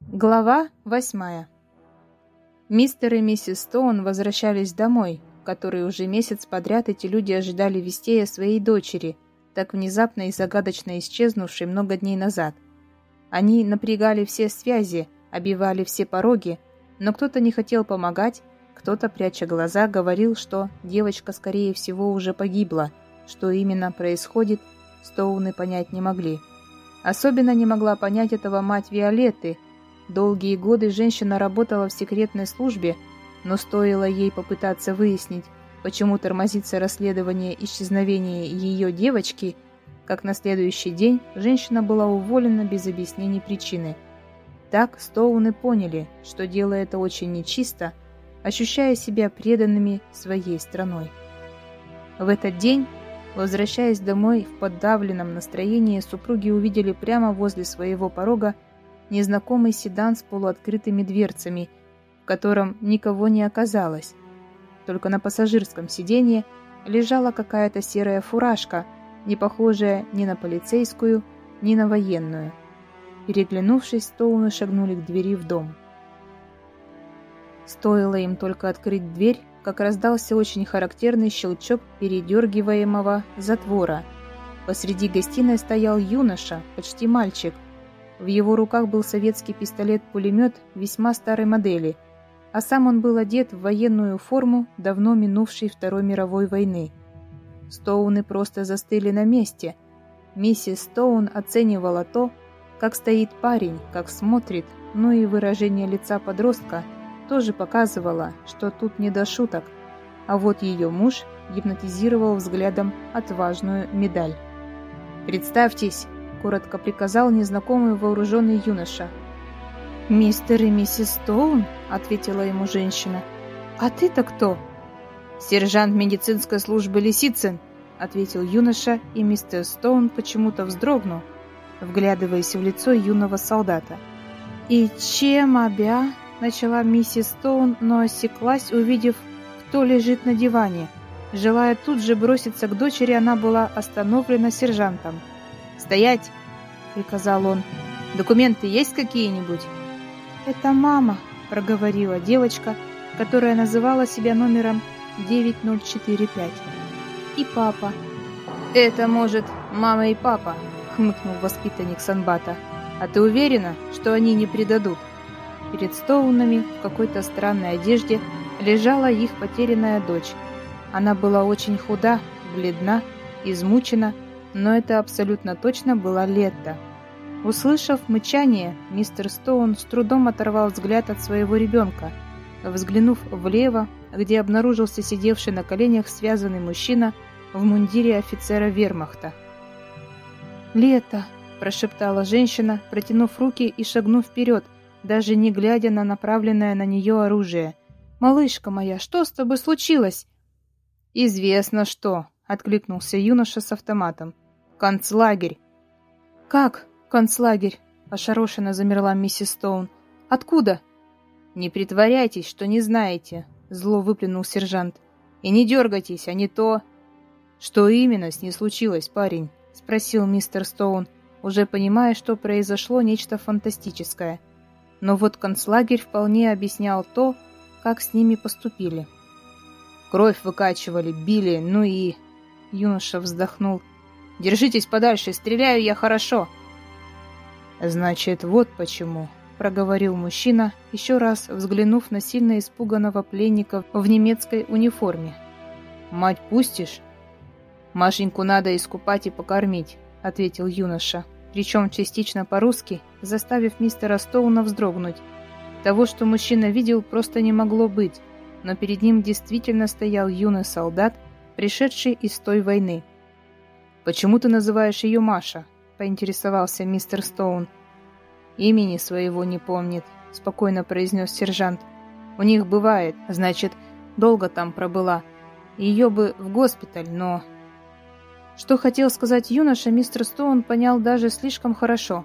Глава восьмая. Мистер и миссис Стоун возвращались домой, который уже месяц подряд эти люди ожидали вестей о своей дочери, так внезапно и загадочно исчезнувшей много дней назад. Они напрягали все связи, обивали все пороги, но кто-то не хотел помогать, кто-то, пряча глаза, говорил, что девочка, скорее всего, уже погибла. Что именно происходит, Стоуны понять не могли. Особенно не могла понять этого мать Виолетты, Долгие годы женщина работала в секретной службе, но стоило ей попытаться выяснить, почему тормозится расследование исчезновения ее девочки, как на следующий день женщина была уволена без объяснений причины. Так Стоуны поняли, что дело это очень нечисто, ощущая себя преданными своей страной. В этот день, возвращаясь домой в подавленном настроении, супруги увидели прямо возле своего порога незнакомый седан с полуоткрытыми дверцами, в котором никого не оказалось. Только на пассажирском сиденье лежала какая-то серая фуражка, не похожая ни на полицейскую, ни на военную. Переглянувшись, Стоуны шагнули к двери в дом. Стоило им только открыть дверь, как раздался очень характерный щелчок передергиваемого затвора. Посреди гостиной стоял юноша, почти мальчик, в его руках был советский пистолет-пулемет весьма старой модели, а сам он был одет в военную форму давно минувшей Второй мировой войны. Стоуны просто застыли на месте. Миссис Стоун оценивала то, как стоит парень, как смотрит, ну и выражение лица подростка тоже показывало, что тут не до шуток. А вот ее муж гипнотизировал взглядом отважную медаль. «Представьтесь!» Коротко приказал незнакомый вооруженный юноша. «Мистер и миссис Стоун?» — ответила ему женщина. «А ты-то кто?» «Сержант медицинской службы Лисицын», — ответил юноша, и мистер Стоун почему-то вздрогнул, вглядываясь в лицо юного солдата. «И чем обя?» — начала миссис Стоун, но осеклась, увидев, кто лежит на диване. Желая тут же броситься к дочери, она была остановлена сержантом. «Стоять!» — приказал он. «Документы есть какие-нибудь?» «Это мама», — проговорила девочка, которая называла себя номером 9045. «И папа». «Это, может, мама и папа», — хмыкнул воспитанник Санбата. «А ты уверена, что они не предадут?» Перед Стоунами в какой-то странной одежде лежала их потерянная дочь. Она была очень худа, бледна, измучена, но это абсолютно точно была Летта. Услышав мычание, мистер Стоун с трудом оторвал взгляд от своего ребенка. Взглянув влево, где обнаружился сидевший на коленях связанный мужчина в мундире офицера вермахта. «Лето!» – прошептала женщина, протянув руки и шагнув вперед, даже не глядя на направленное на нее оружие. «Малышка моя, что с тобой случилось?» «Известно что», — откликнулся юноша с автоматом. «Концлагерь!» «Как концлагерь?» — ошарашенно замерла миссис Стоун. «Откуда?» «Не притворяйтесь, что не знаете», — зло выплюнул сержант. «И не дергайтесь, а не то...» «Что именно с ней случилось, парень?» — спросил мистер Стоун, уже понимая, что произошло нечто фантастическое. Но вот концлагерь вполне объяснял то, как с ними поступили. Кровь выкачивали, били, ну и... Юноша вздохнул. Держитесь подальше, стреляю я хорошо. Значит, вот почему, проговорил мужчина, еще раз взглянув на сильно испуганного пленника в немецкой униформе. Мать пустишь? Машеньку надо искупать и покормить, ответил юноша, причем частично по-русски, заставив мистера Стоуна вздрогнуть. Того, что мужчина видел, просто не могло быть, но перед ним действительно стоял юный солдат, пришедший из той войны. «Почему ты называешь ее Маша?» — поинтересовался мистер Стоун. «Имени своего не помнит», — спокойно произнес сержант. «У них бывает, значит, долго там пробыла. Ее бы в госпиталь, но...» Что хотел сказать юноша, мистер Стоун понял даже слишком хорошо.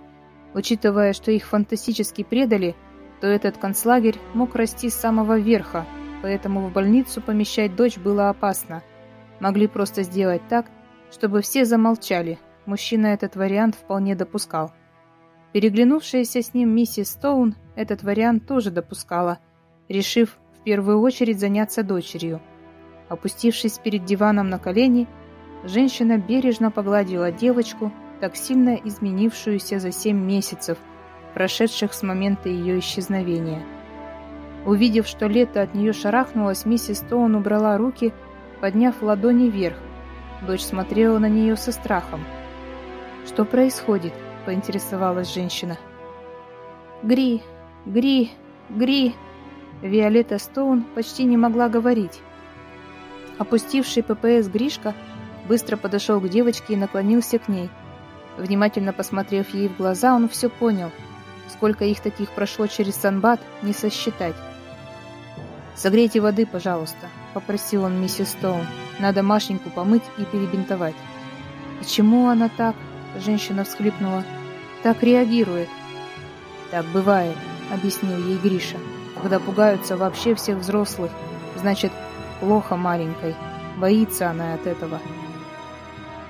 Учитывая, что их фантастически предали, то этот концлагерь мог расти с самого верха, поэтому в больницу помещать дочь было опасно. Могли просто сделать так, чтобы все замолчали. Мужчина этот вариант вполне допускал. Переглянувшаяся с ним миссис Стоун этот вариант тоже допускала, решив в первую очередь заняться дочерью. Опустившись перед диваном на колени, женщина бережно погладила девочку, так сильно изменившуюся за семь месяцев, прошедших с момента ее исчезновения. Увидев, что лето от нее шарахнулось, миссис Стоун убрала руки, подняв ладони вверх. Дочь смотрела на нее со страхом. «Что происходит?» — поинтересовалась женщина. «Гри, Гри, Гри!» Виолетта Стоун почти не могла говорить. Опустивший ППС Гришка быстро подошел к девочке и наклонился к ней. Внимательно посмотрев ей в глаза, он все понял. Сколько их таких прошло через Санбат, не сосчитать. «Согрейте воды, пожалуйста», — попросил он миссис Стоун. «Надо Машеньку помыть и перебинтовать». «Почему она так?» Женщина всхлипнула. «Так реагирует». «Так бывает», — объяснил ей Гриша. «Когда пугаются вообще всех взрослых, значит, плохо маленькой. Боится она от этого».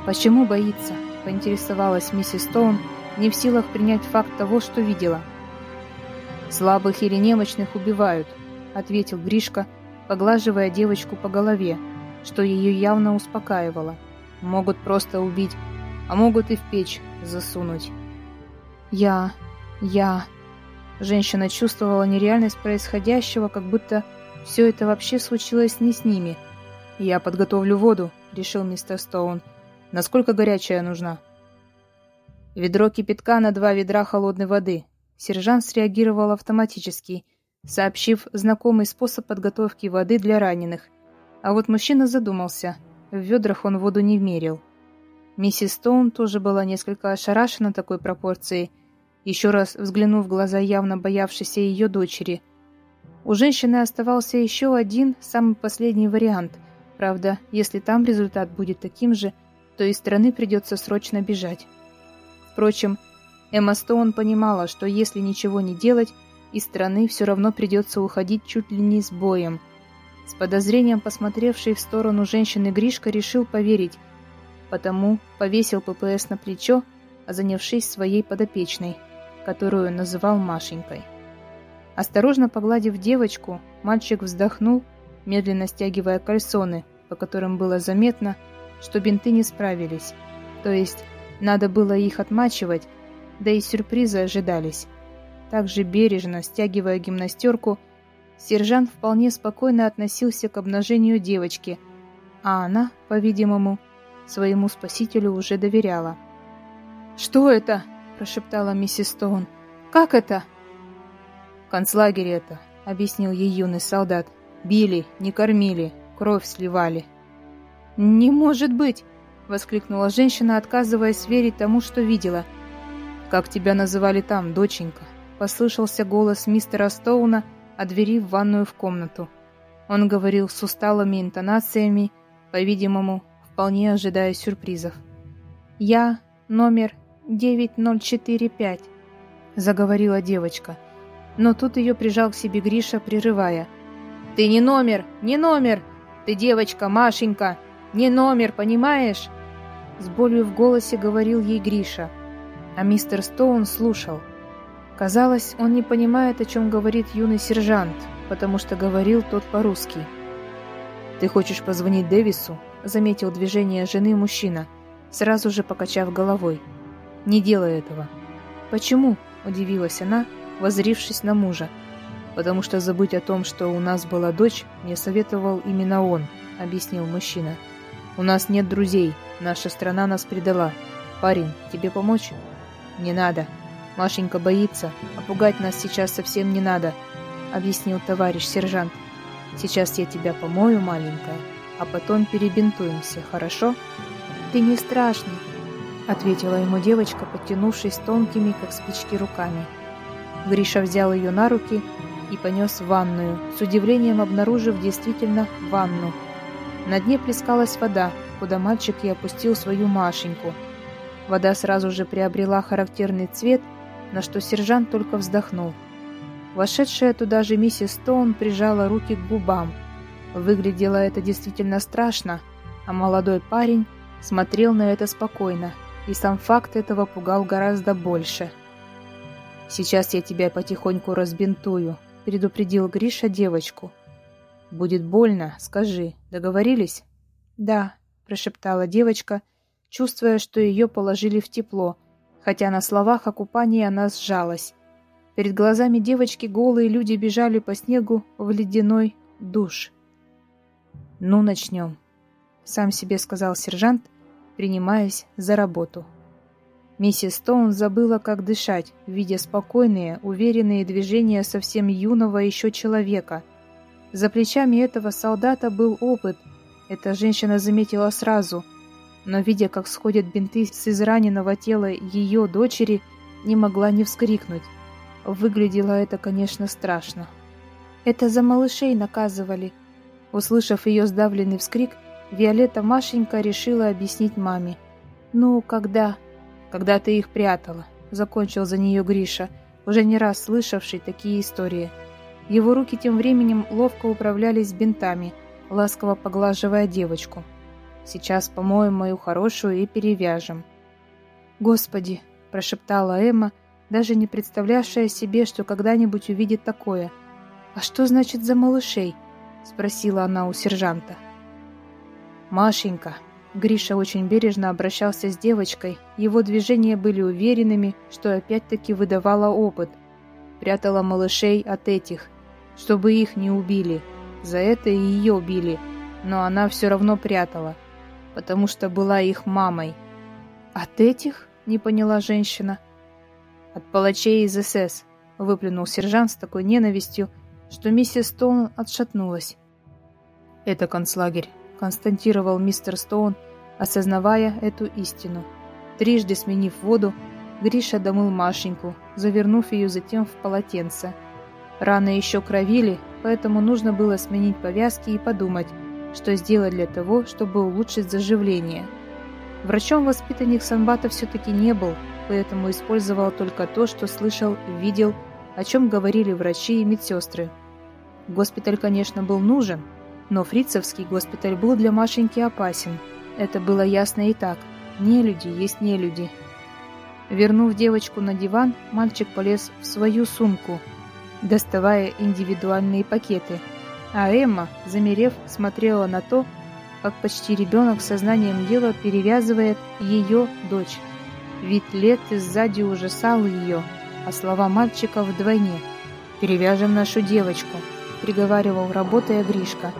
«Почему боится?» — поинтересовалась миссис Стоун, не в силах принять факт того, что видела. «Слабых или немощных убивают», — ответил Гришка, поглаживая девочку по голове, что ее явно успокаивало. «Могут просто убить а могут и в печь засунуть. Я... я... Женщина чувствовала нереальность происходящего, как будто все это вообще случилось не с ними. «Я подготовлю воду», — решил мистер Стоун. «Насколько горячая нужна?» Ведро кипятка на два ведра холодной воды. Сержант среагировал автоматически, сообщив знакомый способ подготовки воды для раненых. А вот мужчина задумался. В ведрах он воду не мерил. Миссис Стоун тоже была несколько ошарашена такой пропорцией, еще раз взглянув в глаза явно боявшейся ее дочери. У женщины оставался еще один, самый последний вариант. Правда, если там результат будет таким же, то из страны придется срочно бежать. Впрочем, Эмма Стоун понимала, что если ничего не делать, из страны все равно придется уходить чуть ли не с боем. С подозрением посмотревший в сторону женщины Гришка решил поверить, потому повесил ППС на плечо, занявшись своей подопечной, которую называл Машенькой. Осторожно погладив девочку, мальчик вздохнул, медленно стягивая кальсоны, по которым было заметно, что бинты не справились, то есть надо было их отмачивать, да и сюрпризы ожидались. Также бережно стягивая гимнастерку, сержант вполне спокойно относился к обнажению девочки, а она, по-видимому, своему спасителю уже доверяла. «Что это?» – прошептала миссис Стоун. «Как это?» «Концлагерь это», – объяснил ей юный солдат. «Били, не кормили, кровь сливали». «Не может быть!» – воскликнула женщина, отказываясь верить тому, что видела. «Как тебя называли там, доченька?» – послышался голос мистера Стоуна от двери в ванную в комнату. Он говорил с усталыми интонациями, по-видимому, вполне ожидая сюрпризов. «Я номер 9045», — заговорила девочка. Но тут ее прижал к себе Гриша, прерывая. «Ты не номер, не номер! Ты девочка, Машенька! Не номер, понимаешь?» С болью в голосе говорил ей Гриша, а мистер Стоун слушал. Казалось, он не понимает, о чем говорит юный сержант, потому что говорил тот по-русски. «Ты хочешь позвонить Дэвису?» заметил движение жены мужчина, сразу же покачав головой. «Не делай этого». «Почему?» – удивилась она, возрившись на мужа. «Потому что забыть о том, что у нас была дочь, мне советовал именно он», – объяснил мужчина. «У нас нет друзей, наша страна нас предала. Парень, тебе помочь?» «Не надо. Машенька боится, а пугать нас сейчас совсем не надо», – объяснил товарищ сержант. «Сейчас я тебя помою, маленькая, а потом перебинтуемся, хорошо?» «Ты не страшный», — ответила ему девочка, подтянувшись тонкими, как спички, руками. Гриша взял ее на руки и понес в ванную, с удивлением обнаружив действительно ванну. На дне плескалась вода, куда мальчик и опустил свою Машеньку. Вода сразу же приобрела характерный цвет, на что сержант только вздохнул. Вошедшая туда же миссис Стоун прижала руки к губам, Выглядело это действительно страшно, а молодой парень смотрел на это спокойно, и сам факт этого пугал гораздо больше. «Сейчас я тебя потихоньку разбинтую», — предупредил Гриша девочку. «Будет больно, скажи. Договорились?» «Да», — прошептала девочка, чувствуя, что ее положили в тепло, хотя на словах о купании она сжалась. Перед глазами девочки голые люди бежали по снегу в ледяной душ. «Ну, начнем», — сам себе сказал сержант, принимаясь за работу. Миссис Стоун забыла, как дышать, видя спокойные, уверенные движения совсем юного еще человека. За плечами этого солдата был опыт. Эта женщина заметила сразу, но, видя, как сходят бинты с израненного тела ее дочери, не могла не вскрикнуть. Выглядело это, конечно, страшно. «Это за малышей наказывали». Услышав ее сдавленный вскрик, Виолетта Машенька решила объяснить маме. «Ну, когда?» когда ты их прятала», — закончил за нее Гриша, уже не раз слышавший такие истории. Его руки тем временем ловко управлялись бинтами, ласково поглаживая девочку. «Сейчас помоем мою хорошую и перевяжем». «Господи!» – прошептала Эмма, даже не представлявшая себе, что когда-нибудь увидит такое. «А что значит за малышей?» – спросила она у сержанта. «Машенька», Гриша очень бережно обращался с девочкой, его движения были уверенными, что опять-таки выдавало опыт. Прятала малышей от этих, чтобы их не убили. За это и ее убили, но она все равно прятала, потому что была их мамой. «От этих?» — не поняла женщина. «От палачей из СС», — выплюнул сержант с такой ненавистью, что миссис Стоун отшатнулась. «Это концлагерь», констатировал мистер Стоун, осознавая эту истину. Трижды сменив воду, Гриша домыл Машеньку, завернув ее затем в полотенце. Раны еще кровили, поэтому нужно было сменить повязки и подумать, что сделать для того, чтобы улучшить заживление. Врачом воспитанник Санбата все-таки не был, поэтому использовал только то, что слышал видел, о чем говорили врачи и медсестры. Госпиталь, конечно, был нужен, но фрицевский госпиталь был для Машеньки опасен. Это было ясно и так. Не люди есть не люди. Вернув девочку на диван, мальчик полез в свою сумку, доставая индивидуальные пакеты. А Эмма, замерев, смотрела на то, как почти ребенок сознанием дела перевязывает ее дочь. Вид лет сзади ужасал ее, а слова мальчика вдвойне. «Перевяжем нашу девочку», — приговаривал, работая Гришка.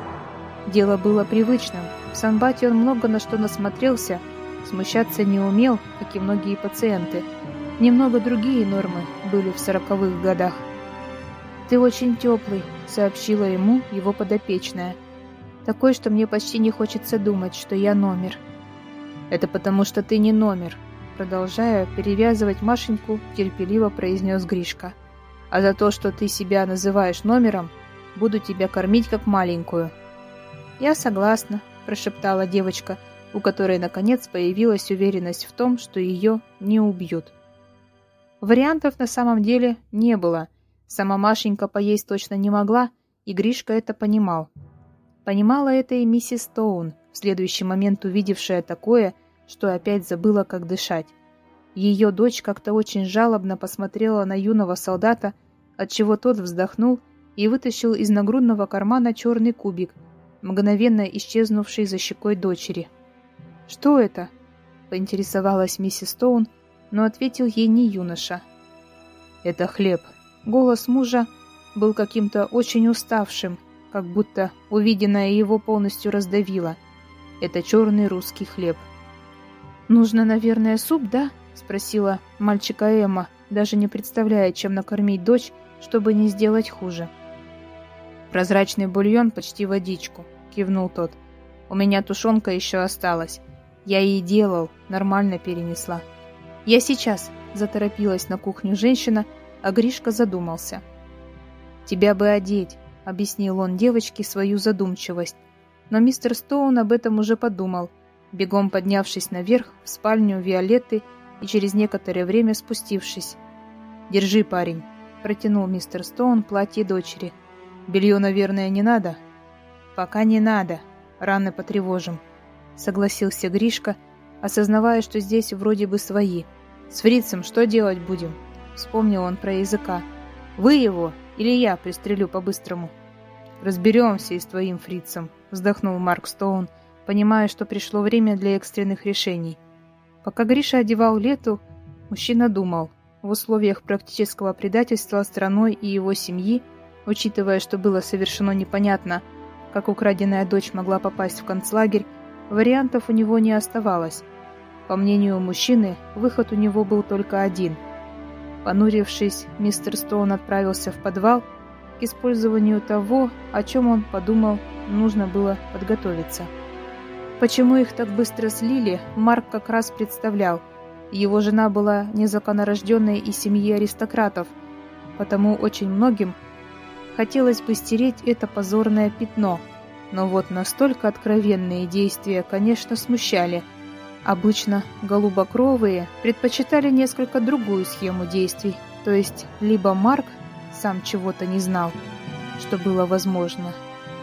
Дело было привычным. В Санбате он много на что насмотрелся, смущаться не умел, как и многие пациенты. Немного другие нормы были в сороковых годах. «Ты очень теплый», — сообщила ему его подопечная. «Такой, что мне почти не хочется думать, что я номер». «Это потому, что ты не номер», — продолжая перевязывать Машеньку, терпеливо произнес Гришка. «А за то, что ты себя называешь номером, буду тебя кормить как маленькую». «Я согласна», – прошептала девочка, у которой наконец появилась уверенность в том, что ее не убьют. Вариантов на самом деле не было. Сама Машенька поесть точно не могла, и Гришка это понимал. Понимала это и миссис Стоун, в следующий момент увидевшая такое, что опять забыла, как дышать. Ее дочь как-то очень жалобно посмотрела на юного солдата, отчего тот вздохнул и вытащил из нагрудного кармана черный кубик – мгновенно исчезнувшей за щекой дочери. «Что это?» — поинтересовалась миссис Стоун, но ответил ей не юноша. «Это хлеб». Голос мужа был каким-то очень уставшим, как будто увиденное его полностью раздавило. Это черный русский хлеб. «Нужно, наверное, суп, да?» — спросила мальчика Эмма, даже не представляя, чем накормить дочь, чтобы не сделать хуже. «Прозрачный бульон, почти водичку», — кивнул тот. «У меня тушенка еще осталась. Я ей делал, нормально перенесла». «Я сейчас», — заторопилась на кухню женщина, а Гришка задумался. «Тебя бы одеть», — объяснил он девочке свою задумчивость. Но мистер Стоун об этом уже подумал, бегом поднявшись наверх в спальню Виолетты и через некоторое время спустившись. «Держи, парень», — протянул мистер Стоун платье дочери. Белье, наверное, не надо? Пока не надо. Раны потревожим. Согласился Гришка, осознавая, что здесь вроде бы свои. С фрицем что делать будем? Вспомнил он про языка. «Вы его или я пристрелю по-быстрому?» «Разберемся и с твоим фрицем», — вздохнул Марк Стоун, понимая, что пришло время для экстренных решений. Пока Гриша одевал Лету, мужчина думал, в условиях практического предательства страной и его семьи, учитывая, что было совершено непонятно, как украденная дочь могла попасть в концлагерь, вариантов у него не оставалось. По мнению мужчины, выход у него был только один. Понурившись, мистер Стоун отправился в подвал. К использованию того, о чем он подумал, нужно было подготовиться. Почему их так быстро слили, Марк как раз представлял. Его жена была незаконнорожденной из семьи аристократов, потому очень многим хотелось бы стереть это позорное пятно. Но вот настолько откровенные действия, конечно, смущали – Обычно голубокровые предпочитали несколько другую схему действий, то есть либо Марк сам чего-то не знал, что было возможно,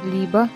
либо